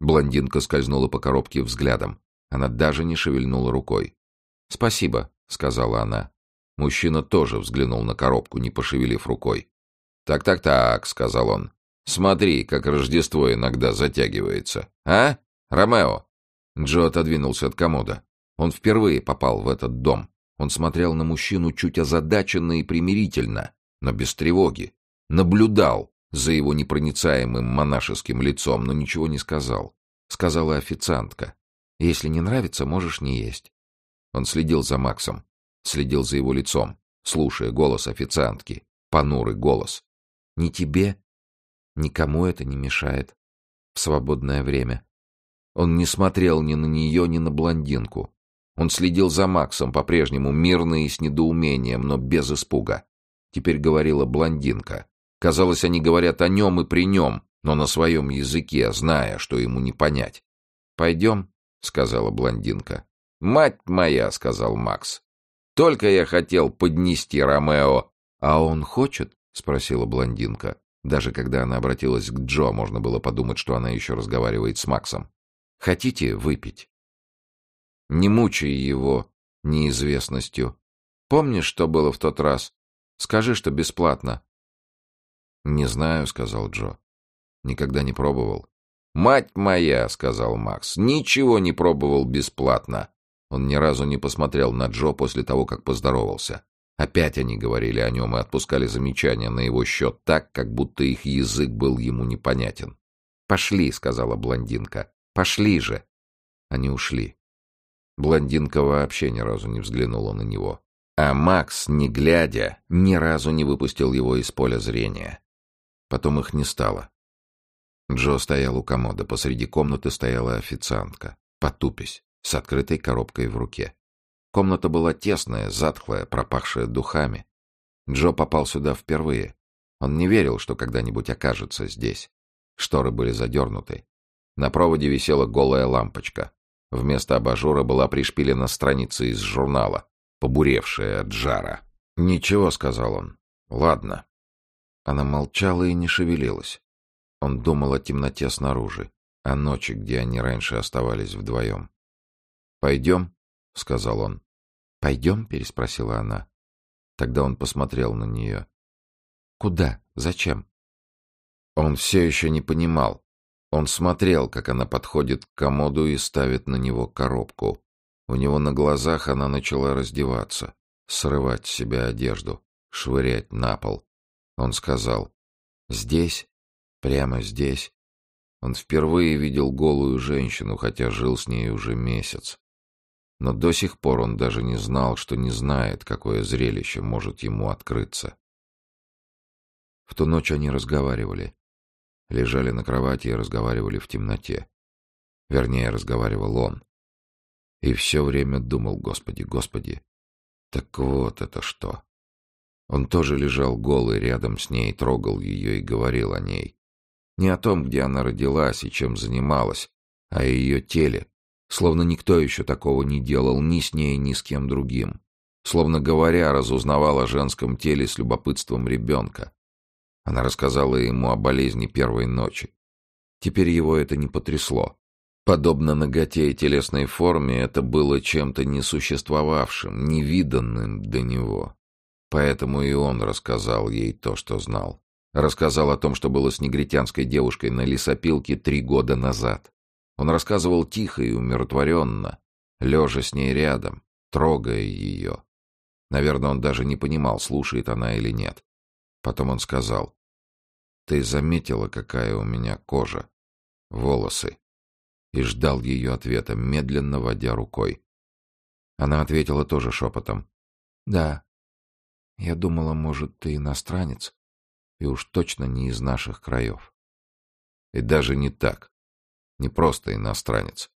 Блондинка скользнула по коробке взглядом. Она даже не шевельнула рукой. «Спасибо», — сказала она. Мужчина тоже взглянул на коробку, не пошевелив рукой. «Так-так-так», — сказал он. Смотри, как Рождество иногда затягивается. А, Ромео?» Джо отодвинулся от комода. Он впервые попал в этот дом. Он смотрел на мужчину чуть озадаченно и примирительно, но без тревоги. Наблюдал за его непроницаемым монашеским лицом, но ничего не сказал. Сказала официантка. «Если не нравится, можешь не есть». Он следил за Максом, следил за его лицом, слушая голос официантки, понурый голос. «Не тебе, Никому это не мешает. В свободное время. Он не смотрел ни на нее, ни на блондинку. Он следил за Максом, по-прежнему мирно и с недоумением, но без испуга. Теперь говорила блондинка. Казалось, они говорят о нем и при нем, но на своем языке, зная, что ему не понять. «Пойдем», — сказала блондинка. «Мать моя», — сказал Макс. «Только я хотел поднести Ромео». «А он хочет?» — спросила блондинка. Даже когда она обратилась к Джо, можно было подумать, что она еще разговаривает с Максом. «Хотите выпить?» «Не мучай его неизвестностью. Помнишь, что было в тот раз? Скажи, что бесплатно». «Не знаю», — сказал Джо. «Никогда не пробовал». «Мать моя», — сказал Макс, — «ничего не пробовал бесплатно». Он ни разу не посмотрел на Джо после того, как поздоровался. Опять они говорили о нем и отпускали замечания на его счет так, как будто их язык был ему непонятен. «Пошли», — сказала блондинка. «Пошли же». Они ушли. Блондинка вообще ни разу не взглянула на него. А Макс, не глядя, ни разу не выпустил его из поля зрения. Потом их не стало. Джо стоял у комода, посреди комнаты стояла официантка, потупясь, с открытой коробкой в руке. Комната была тесная, затхлая, пропахшая духами. Джо попал сюда впервые. Он не верил, что когда-нибудь окажется здесь. Шторы были задернуты. На проводе висела голая лампочка. Вместо абажура была пришпилена страница из журнала, побуревшая от жара. «Ничего», — сказал он. «Ладно». Она молчала и не шевелилась. Он думал о темноте снаружи, о ночи, где они раньше оставались вдвоем. «Пойдем?» — сказал он. «Пойдем?» — переспросила она. Тогда он посмотрел на нее. «Куда? Зачем?» Он все еще не понимал. Он смотрел, как она подходит к комоду и ставит на него коробку. У него на глазах она начала раздеваться, срывать с себя одежду, швырять на пол. Он сказал, «Здесь? Прямо здесь?» Он впервые видел голую женщину, хотя жил с ней уже месяц. Но до сих пор он даже не знал, что не знает, какое зрелище может ему открыться. В ту ночь они разговаривали лежали на кровати и разговаривали в темноте. Вернее, разговаривал он. И все время думал, Господи, Господи, так вот это что. Он тоже лежал голый рядом с ней, трогал ее и говорил о ней. Не о том, где она родилась и чем занималась, а о ее теле, словно никто еще такого не делал ни с ней, ни с кем другим. Словно говоря, разузнавал о женском теле с любопытством ребенка. Она рассказала ему о болезни первой ночи. Теперь его это не потрясло. Подобно ноготе и телесной форме, это было чем-то несуществовавшим, невиданным до него. Поэтому и он рассказал ей то, что знал. Рассказал о том, что было с негритянской девушкой на лесопилке три года назад. Он рассказывал тихо и умиротворенно, лежа с ней рядом, трогая ее. Наверное, он даже не понимал, слушает она или нет. Потом он сказал, «Ты заметила, какая у меня кожа, волосы?» И ждал ее ответа, медленно водя рукой. Она ответила тоже шепотом, «Да, я думала, может, ты иностранец, и уж точно не из наших краев». «И даже не так, не просто иностранец,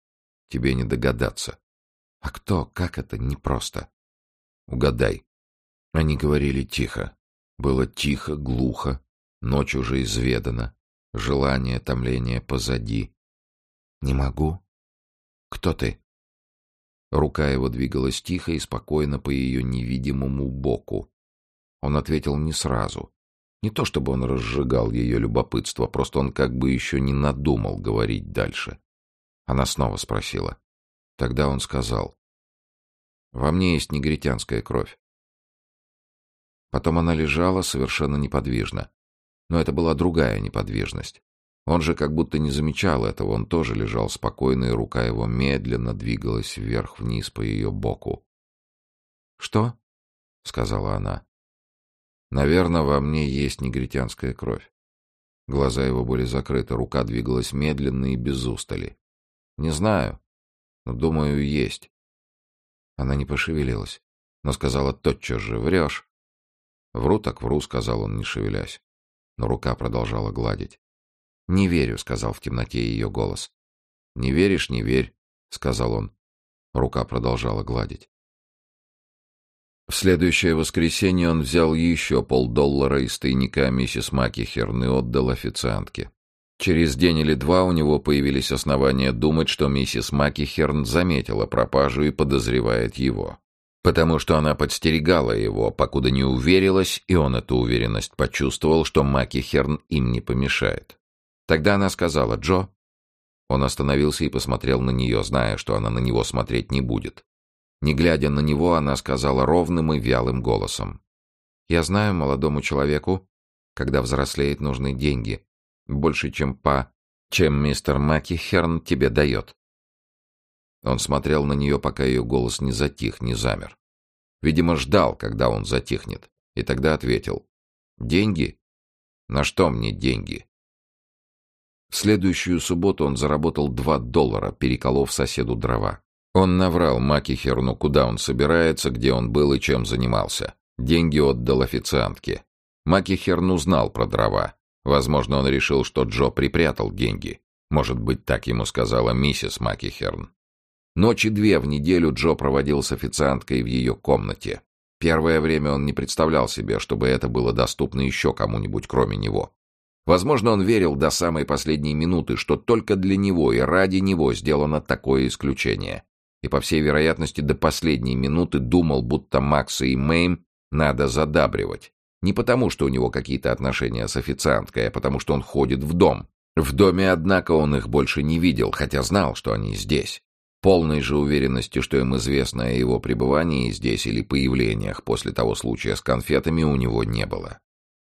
тебе не догадаться». «А кто? Как это непросто?» «Угадай». Они говорили тихо, было тихо, глухо, ночь уже изведана, желание, томление позади. «Не могу. Кто ты?» Рука его двигалась тихо и спокойно по ее невидимому боку. Он ответил не сразу. Не то чтобы он разжигал ее любопытство, просто он как бы еще не надумал говорить дальше. Она снова спросила. Тогда он сказал. «Во мне есть негритянская кровь. Потом она лежала совершенно неподвижно. Но это была другая неподвижность. Он же как будто не замечал этого, он тоже лежал спокойно, и рука его медленно двигалась вверх-вниз по ее боку. «Что?» — сказала она. «Наверное, во мне есть негритянская кровь». Глаза его были закрыты, рука двигалась медленно и без устали. «Не знаю, но, думаю, есть». Она не пошевелилась, но сказала тотчас же «Врешь». «Вру так вру», — сказал он, не шевелясь. Но рука продолжала гладить. «Не верю», — сказал в темноте ее голос. «Не веришь, не верь», — сказал он. Рука продолжала гладить. В следующее воскресенье он взял еще полдоллара из тайника миссис Макихерн и отдал официантке. Через день или два у него появились основания думать, что миссис Макихерн заметила пропажу и подозревает его потому что она подстерегала его, покуда не уверилась, и он эту уверенность почувствовал, что Маки Херн им не помешает. Тогда она сказала «Джо». Он остановился и посмотрел на нее, зная, что она на него смотреть не будет. Не глядя на него, она сказала ровным и вялым голосом. «Я знаю молодому человеку, когда взрослеет, нужны деньги. Больше, чем по... чем мистер Маки Херн тебе дает. Он смотрел на нее, пока ее голос не затих, не замер. Видимо, ждал, когда он затихнет, и тогда ответил. «Деньги? На что мне деньги?» В следующую субботу он заработал два доллара, переколов соседу дрова. Он наврал Макихерну, куда он собирается, где он был и чем занимался. Деньги отдал официантке. Макихерн узнал про дрова. Возможно, он решил, что Джо припрятал деньги. Может быть, так ему сказала миссис Макихерн. Ночи две в неделю Джо проводил с официанткой в ее комнате. Первое время он не представлял себе, чтобы это было доступно еще кому-нибудь, кроме него. Возможно, он верил до самой последней минуты, что только для него и ради него сделано такое исключение. И, по всей вероятности, до последней минуты думал, будто Макса и Мэйм надо задабривать. Не потому, что у него какие-то отношения с официанткой, а потому, что он ходит в дом. В доме, однако, он их больше не видел, хотя знал, что они здесь. Полной же уверенности, что им известно о его пребывании здесь или появлениях после того случая с конфетами, у него не было.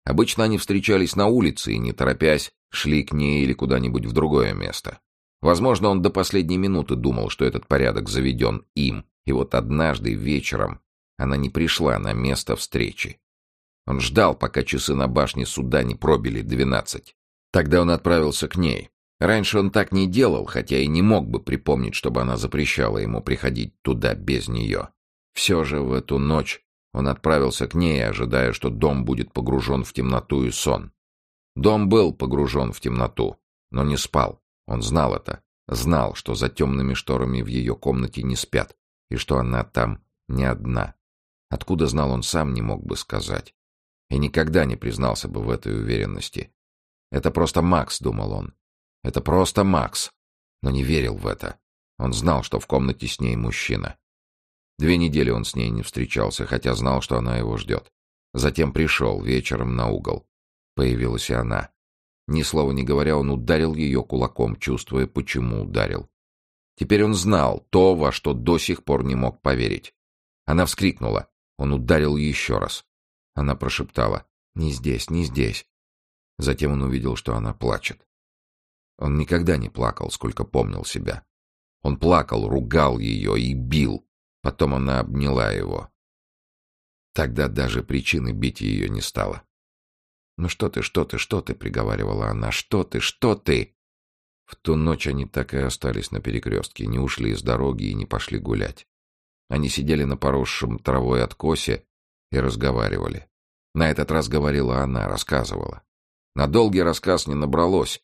Обычно они встречались на улице и, не торопясь, шли к ней или куда-нибудь в другое место. Возможно, он до последней минуты думал, что этот порядок заведен им, и вот однажды вечером она не пришла на место встречи. Он ждал, пока часы на башне суда не пробили двенадцать. Тогда он отправился к ней. Раньше он так не делал, хотя и не мог бы припомнить, чтобы она запрещала ему приходить туда без нее. Все же в эту ночь он отправился к ней, ожидая, что дом будет погружен в темноту и сон. Дом был погружен в темноту, но не спал. Он знал это. Знал, что за темными шторами в ее комнате не спят, и что она там не одна. Откуда знал он сам, не мог бы сказать. И никогда не признался бы в этой уверенности. Это просто Макс, думал он. Это просто Макс. Но не верил в это. Он знал, что в комнате с ней мужчина. Две недели он с ней не встречался, хотя знал, что она его ждет. Затем пришел вечером на угол. Появилась и она. Ни слова не говоря, он ударил ее кулаком, чувствуя, почему ударил. Теперь он знал то, во что до сих пор не мог поверить. Она вскрикнула. Он ударил еще раз. Она прошептала «Не здесь, не здесь». Затем он увидел, что она плачет. Он никогда не плакал, сколько помнил себя. Он плакал, ругал ее и бил. Потом она обняла его. Тогда даже причины бить ее не стало. «Ну что ты, что ты, что ты?» — приговаривала она. «Что ты, что ты?» В ту ночь они так и остались на перекрестке, не ушли с дороги и не пошли гулять. Они сидели на поросшем травой откосе и разговаривали. На этот раз говорила она, рассказывала. На долгий рассказ не набралось.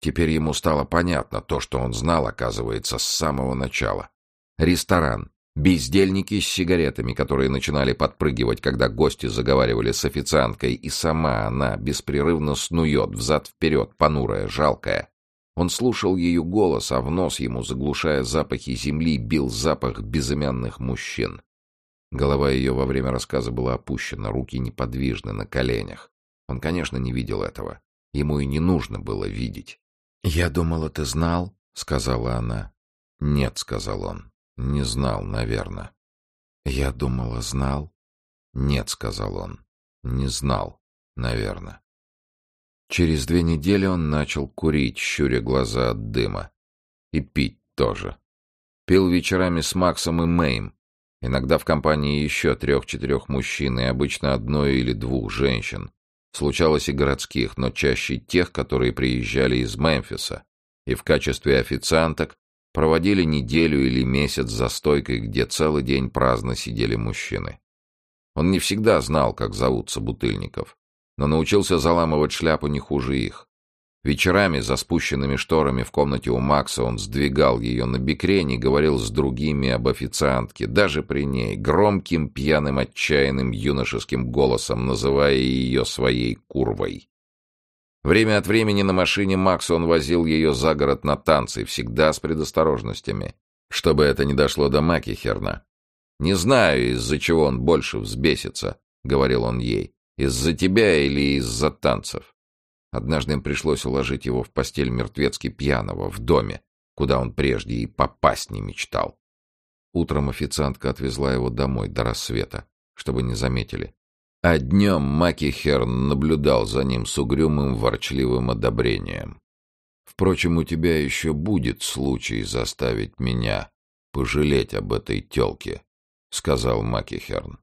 Теперь ему стало понятно то, что он знал, оказывается, с самого начала. Ресторан. Бездельники с сигаретами, которые начинали подпрыгивать, когда гости заговаривали с официанткой, и сама она беспрерывно снует взад-вперед, понурая, жалкая. Он слушал ее голос, а в нос ему, заглушая запахи земли, бил запах безымянных мужчин. Голова ее во время рассказа была опущена, руки неподвижны на коленях. Он, конечно, не видел этого. Ему и не нужно было видеть. «Я думала, ты знал?» — сказала она. «Нет», — сказал он. «Не знал, наверное». «Я думала, знал?» «Нет», — сказал он. «Не знал, наверное». Через две недели он начал курить, щуря глаза от дыма. И пить тоже. Пил вечерами с Максом и Мэйм, Иногда в компании еще трех-четырех мужчин и обычно одной или двух женщин. Случалось и городских, но чаще тех, которые приезжали из Мемфиса и в качестве официанток проводили неделю или месяц за стойкой, где целый день праздно сидели мужчины. Он не всегда знал, как зовут собутыльников, но научился заламывать шляпу не хуже их. Вечерами за спущенными шторами в комнате у Макса он сдвигал ее на бикрень и говорил с другими об официантке, даже при ней, громким, пьяным, отчаянным юношеским голосом, называя ее своей курвой. Время от времени на машине Макса он возил ее за город на танцы, всегда с предосторожностями, чтобы это не дошло до Макихерна. «Не знаю, из-за чего он больше взбесится», — говорил он ей, — «из-за тебя или из-за танцев». Однажды им пришлось уложить его в постель мертвецки пьяного в доме, куда он прежде и попасть не мечтал. Утром официантка отвезла его домой до рассвета, чтобы не заметили. А днем Маки Херн наблюдал за ним с угрюмым ворчливым одобрением. «Впрочем, у тебя еще будет случай заставить меня пожалеть об этой телке», — сказал Маки Херн.